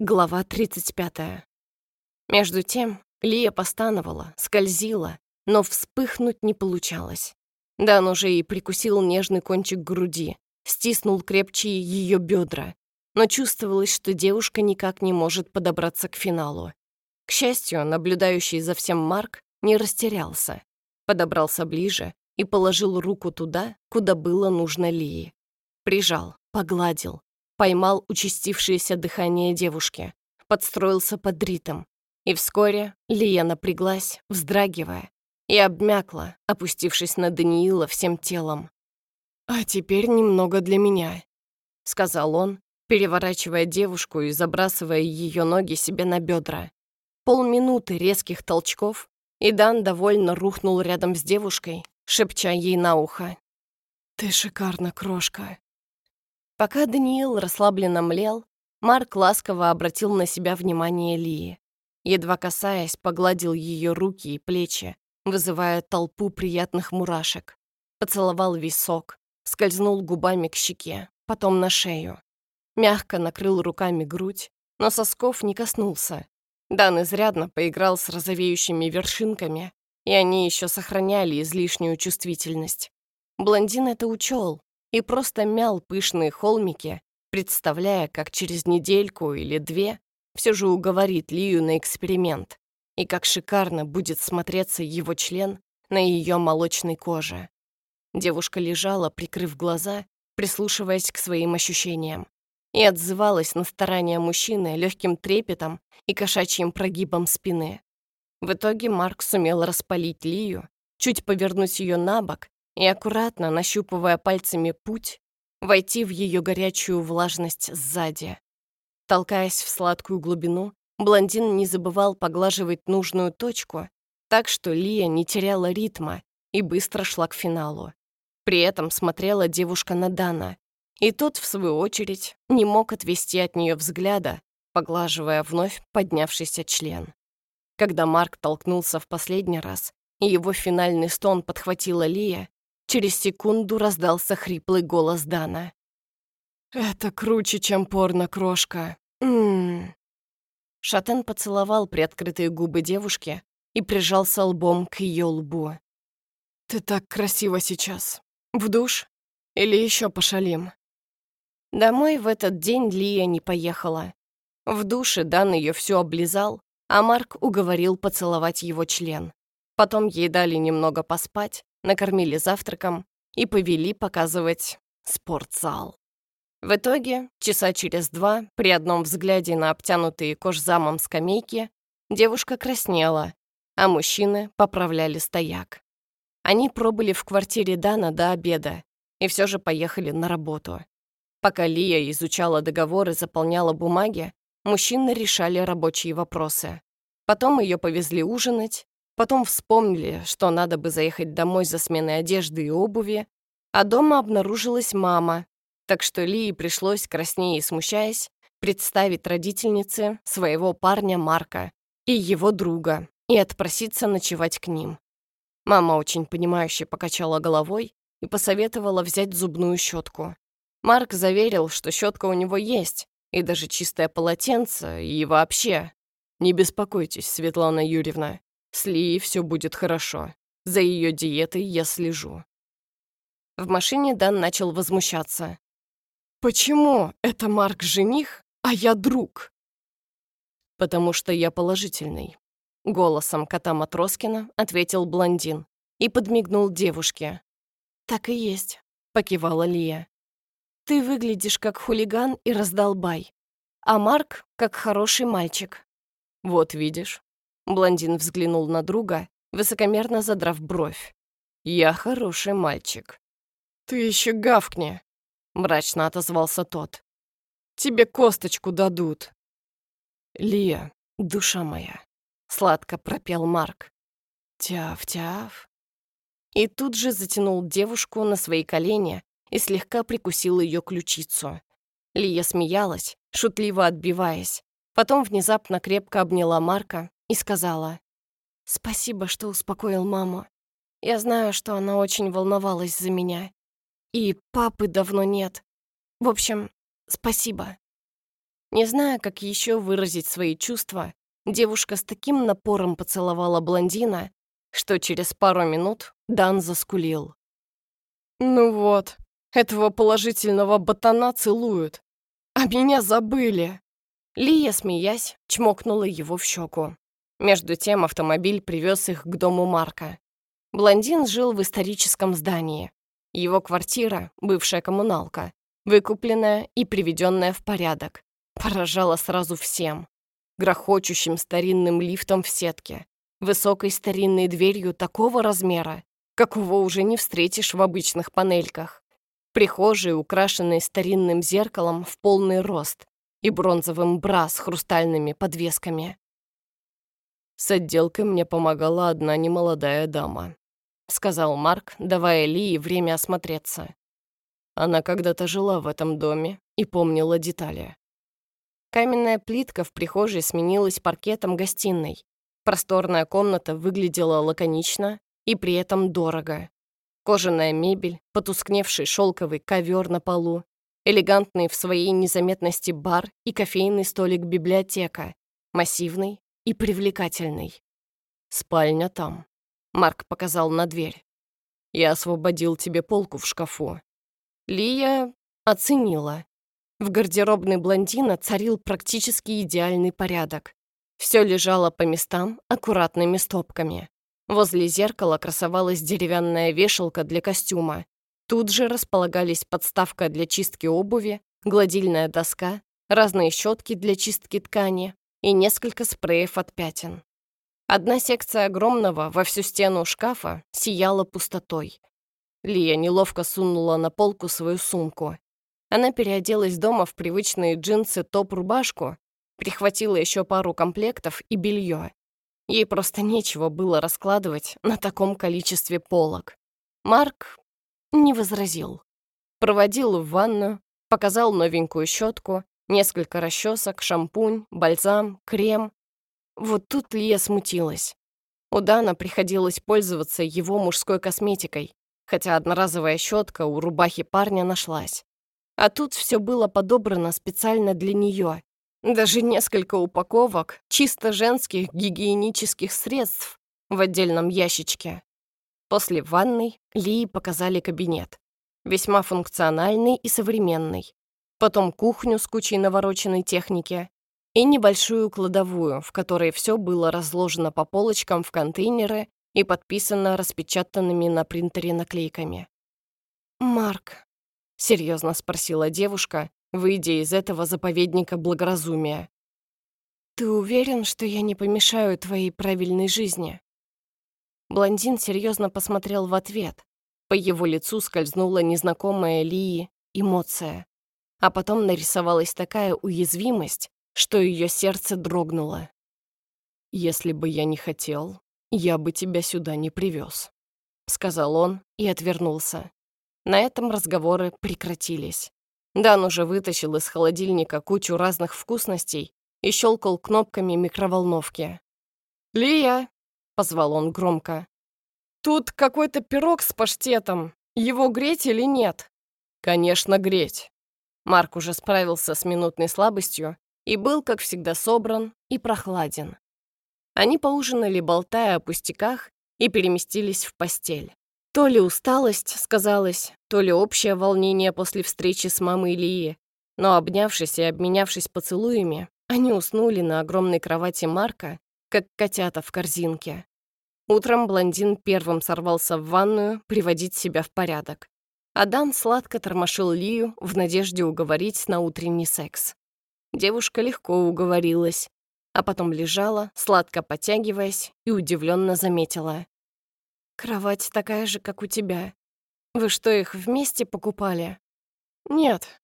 Глава 35. Между тем Лия постановала, скользила, но вспыхнуть не получалось. Дан уже и прикусил нежный кончик груди, стиснул крепче ее бедра, но чувствовалось, что девушка никак не может подобраться к финалу. К счастью, наблюдающий за всем Марк не растерялся, подобрался ближе и положил руку туда, куда было нужно Лии. Прижал, погладил, поймал участившееся дыхание девушки, подстроился под ритм. И вскоре Лия напряглась, вздрагивая, и обмякла, опустившись на Даниила всем телом. «А теперь немного для меня», — сказал он, переворачивая девушку и забрасывая ее ноги себе на бедра. Полминуты резких толчков, и Дан довольно рухнул рядом с девушкой, шепча ей на ухо. «Ты шикарна, крошка». Пока Даниил расслабленно млел, Марк ласково обратил на себя внимание Лии. Едва касаясь, погладил ее руки и плечи, вызывая толпу приятных мурашек. Поцеловал висок, скользнул губами к щеке, потом на шею. Мягко накрыл руками грудь, но сосков не коснулся. Дан изрядно поиграл с розовеющими вершинками, и они еще сохраняли излишнюю чувствительность. Блондин это учел, и просто мял пышные холмики, представляя, как через недельку или две все же уговорит Лию на эксперимент, и как шикарно будет смотреться его член на ее молочной коже. Девушка лежала, прикрыв глаза, прислушиваясь к своим ощущениям, и отзывалась на старания мужчины легким трепетом и кошачьим прогибом спины. В итоге Марк сумел распалить Лию, чуть повернуть ее на бок и, аккуратно нащупывая пальцами путь, войти в ее горячую влажность сзади. Толкаясь в сладкую глубину, блондин не забывал поглаживать нужную точку, так что Лия не теряла ритма и быстро шла к финалу. При этом смотрела девушка на Дана, и тот, в свою очередь, не мог отвести от нее взгляда, поглаживая вновь поднявшийся член. Когда Марк толкнулся в последний раз, и его финальный стон подхватила Лия, Через секунду раздался хриплый голос Дана. «Это круче, чем порно-крошка. Ммм». Шатен поцеловал приоткрытые губы девушки и прижался лбом к ее лбу. «Ты так красиво сейчас. В душ? Или еще пошалим?» Домой в этот день Лия не поехала. В душе Дан ее все облизал, а Марк уговорил поцеловать его член. Потом ей дали немного поспать, накормили завтраком и повели показывать спортзал. В итоге, часа через два, при одном взгляде на обтянутые кожзамом скамейки, девушка краснела, а мужчины поправляли стояк. Они пробыли в квартире Дана до обеда и все же поехали на работу. Пока Лия изучала договор и заполняла бумаги, мужчины решали рабочие вопросы. Потом ее повезли ужинать, Потом вспомнили, что надо бы заехать домой за сменой одежды и обуви, а дома обнаружилась мама, так что Лии пришлось, краснее и смущаясь, представить родительнице своего парня Марка и его друга и отпроситься ночевать к ним. Мама очень понимающе покачала головой и посоветовала взять зубную щетку. Марк заверил, что щетка у него есть, и даже чистое полотенце, и вообще. «Не беспокойтесь, Светлана Юрьевна, с Лией все будет хорошо. За ее диетой я слежу. В машине Дан начал возмущаться. «Почему это Марк жених, а я друг?» «Потому что я положительный», — голосом кота Матроскина ответил блондин и подмигнул девушке. «Так и есть», — покивала Лия. «Ты выглядишь как хулиган и раздолбай, а Марк — как хороший мальчик». «Вот видишь, Блондин взглянул на друга, высокомерно задрав бровь. «Я хороший мальчик». «Ты еще гавкни», — мрачно отозвался тот. «Тебе косточку дадут». «Лия, душа моя», — сладко пропел Марк. «Тяв-тяв». И тут же затянул девушку на свои колени и слегка прикусил ее ключицу. Лия смеялась, шутливо отбиваясь. Потом внезапно крепко обняла Марка и сказала, «Спасибо, что успокоил маму. Я знаю, что она очень волновалась за меня. И папы давно нет. В общем, спасибо». Не зная, как еще выразить свои чувства, девушка с таким напором поцеловала блондина, что через пару минут Дан заскулил. «Ну вот, этого положительного ботана целуют, а меня забыли!» Лия, смеясь, чмокнула его в щеку. Между тем автомобиль привез их к дому Марка. Блондин жил в историческом здании. Его квартира, бывшая коммуналка, выкупленная и приведенная в порядок, поражала сразу всем. Грохочущим старинным лифтом в сетке, высокой старинной дверью такого размера, какого уже не встретишь в обычных панельках, прихожей, украшенной старинным зеркалом в полный рост, и бронзовым бра с хрустальными подвесками. «С отделкой мне помогала одна немолодая дама», — сказал Марк, давая Лии время осмотреться. Она когда-то жила в этом доме и помнила детали. Каменная плитка в прихожей сменилась паркетом гостиной. Просторная комната выглядела лаконично и при этом дорого. Кожаная мебель, потускневший шелковый ковер на полу, элегантный в своей незаметности бар и кофейный столик-библиотека, массивный и привлекательный. «Спальня там», — Марк показал на дверь. «Я освободил тебе полку в шкафу». Лия оценила. В гардеробной блондина царил практически идеальный порядок. Все лежало по местам аккуратными стопками. Возле зеркала красовалась деревянная вешалка для костюма, Тут же располагались подставка для чистки обуви, гладильная доска, разные щетки для чистки ткани и несколько спреев от пятен. Одна секция огромного во всю стену шкафа сияла пустотой. Лия неловко сунула на полку свою сумку. Она переоделась дома в привычные джинсы, топ-рубашку, прихватила еще пару комплектов и белье. Ей просто нечего было раскладывать на таком количестве полок. Марк не возразил. Проводил в ванную, показал новенькую щетку, несколько расчесок, шампунь, бальзам, крем. Вот тут Лия смутилась. У Дана приходилось пользоваться его мужской косметикой, хотя одноразовая щетка у рубахи парня нашлась. А тут все было подобрано специально для нее. Даже несколько упаковок чисто женских гигиенических средств в отдельном ящичке. После ванной Лии показали кабинет. Весьма функциональный и современный. Потом кухню с кучей навороченной техники и небольшую кладовую, в которой все было разложено по полочкам в контейнеры и подписано распечатанными на принтере наклейками. «Марк», — серьезно спросила девушка, выйдя из этого заповедника благоразумия, «ты уверен, что я не помешаю твоей правильной жизни?» Блондин серьезно посмотрел в ответ. По его лицу скользнула незнакомая Лии эмоция. А потом нарисовалась такая уязвимость, что ее сердце дрогнуло. «Если бы я не хотел, я бы тебя сюда не привез», — сказал он и отвернулся. На этом разговоры прекратились. Дан уже вытащил из холодильника кучу разных вкусностей и щелкал кнопками микроволновки. «Лия, позвал он громко. «Тут какой-то пирог с паштетом. Его греть или нет?» «Конечно, греть». Марк уже справился с минутной слабостью и был, как всегда, собран и прохладен. Они поужинали, болтая о пустяках, и переместились в постель. То ли усталость сказалась, то ли общее волнение после встречи с мамой Ильи, но, обнявшись и обменявшись поцелуями, они уснули на огромной кровати Марка, как котята в корзинке. Утром блондин первым сорвался в ванную приводить себя в порядок. Адан сладко тормошил Лию в надежде уговорить на утренний секс. Девушка легко уговорилась, а потом лежала, сладко потягиваясь, и удивленно заметила. «Кровать такая же, как у тебя. Вы что, их вместе покупали?» «Нет».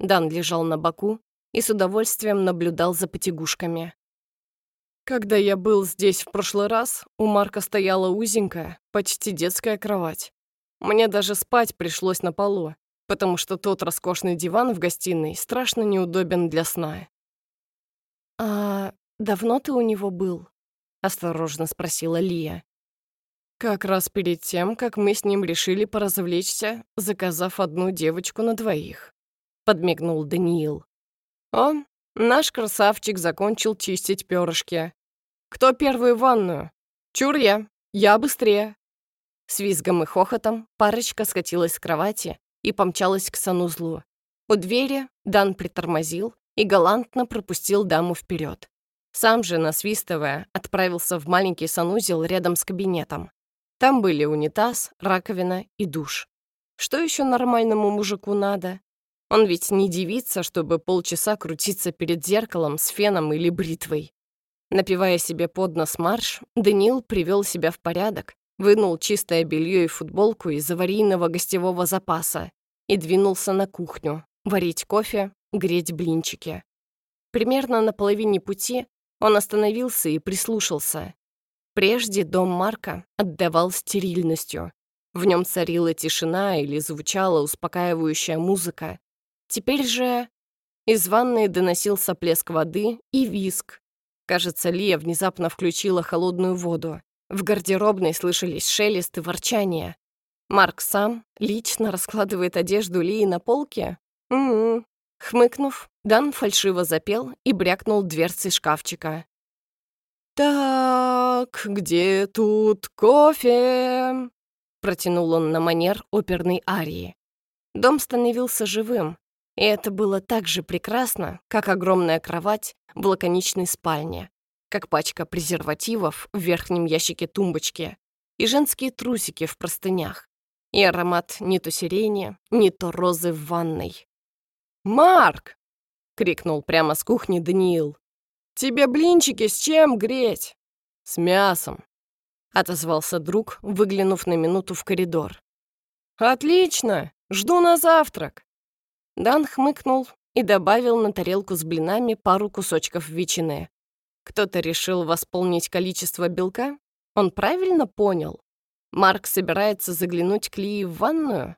Дан лежал на боку и с удовольствием наблюдал за потягушками. Когда я был здесь в прошлый раз, у Марка стояла узенькая, почти детская кровать. Мне даже спать пришлось на полу, потому что тот роскошный диван в гостиной страшно неудобен для сна. «А давно ты у него был?» — осторожно спросила Лия. «Как раз перед тем, как мы с ним решили поразвлечься, заказав одну девочку на двоих», — подмигнул Даниил. «Он Наш красавчик закончил чистить перышки. Кто первый в ванную? Чур я. Я быстрее. С визгом и хохотом парочка скатилась с кровати и помчалась к санузлу. У двери Дан притормозил и галантно пропустил даму вперед. Сам же, насвистывая, отправился в маленький санузел рядом с кабинетом. Там были унитаз, раковина и душ. Что еще нормальному мужику надо? Он ведь не девица, чтобы полчаса крутиться перед зеркалом с феном или бритвой. Напивая себе под нос марш, Даниил привел себя в порядок, вынул чистое белье и футболку из аварийного гостевого запаса и двинулся на кухню, варить кофе, греть блинчики. Примерно на половине пути он остановился и прислушался. Прежде дом Марка отдавал стерильностью. В нем царила тишина или звучала успокаивающая музыка. Теперь же из ванной доносился плеск воды и виск. Кажется, Лия внезапно включила холодную воду. В гардеробной слышались шелест и ворчание. Марк сам лично раскладывает одежду Лии на полке? М-м. Хмыкнув, Дан фальшиво запел и брякнул дверцей шкафчика. «Так, где тут кофе?» Протянул он на манер оперной арии. Дом становился живым, и это было так же прекрасно, как огромная кровать в лаконичной спальне, как пачка презервативов в верхнем ящике тумбочки и женские трусики в простынях, и аромат не то сирени, не то розы в ванной. «Марк!» — крикнул прямо с кухни Даниил. «Тебе блинчики с чем греть?» «С мясом», — отозвался друг, выглянув на минуту в коридор. «Отлично! Жду на завтрак!» Дан хмыкнул и добавил на тарелку с блинами пару кусочков ветчины. Кто-то решил восполнить количество белка? Он правильно понял? Марк собирается заглянуть к Лии в ванную?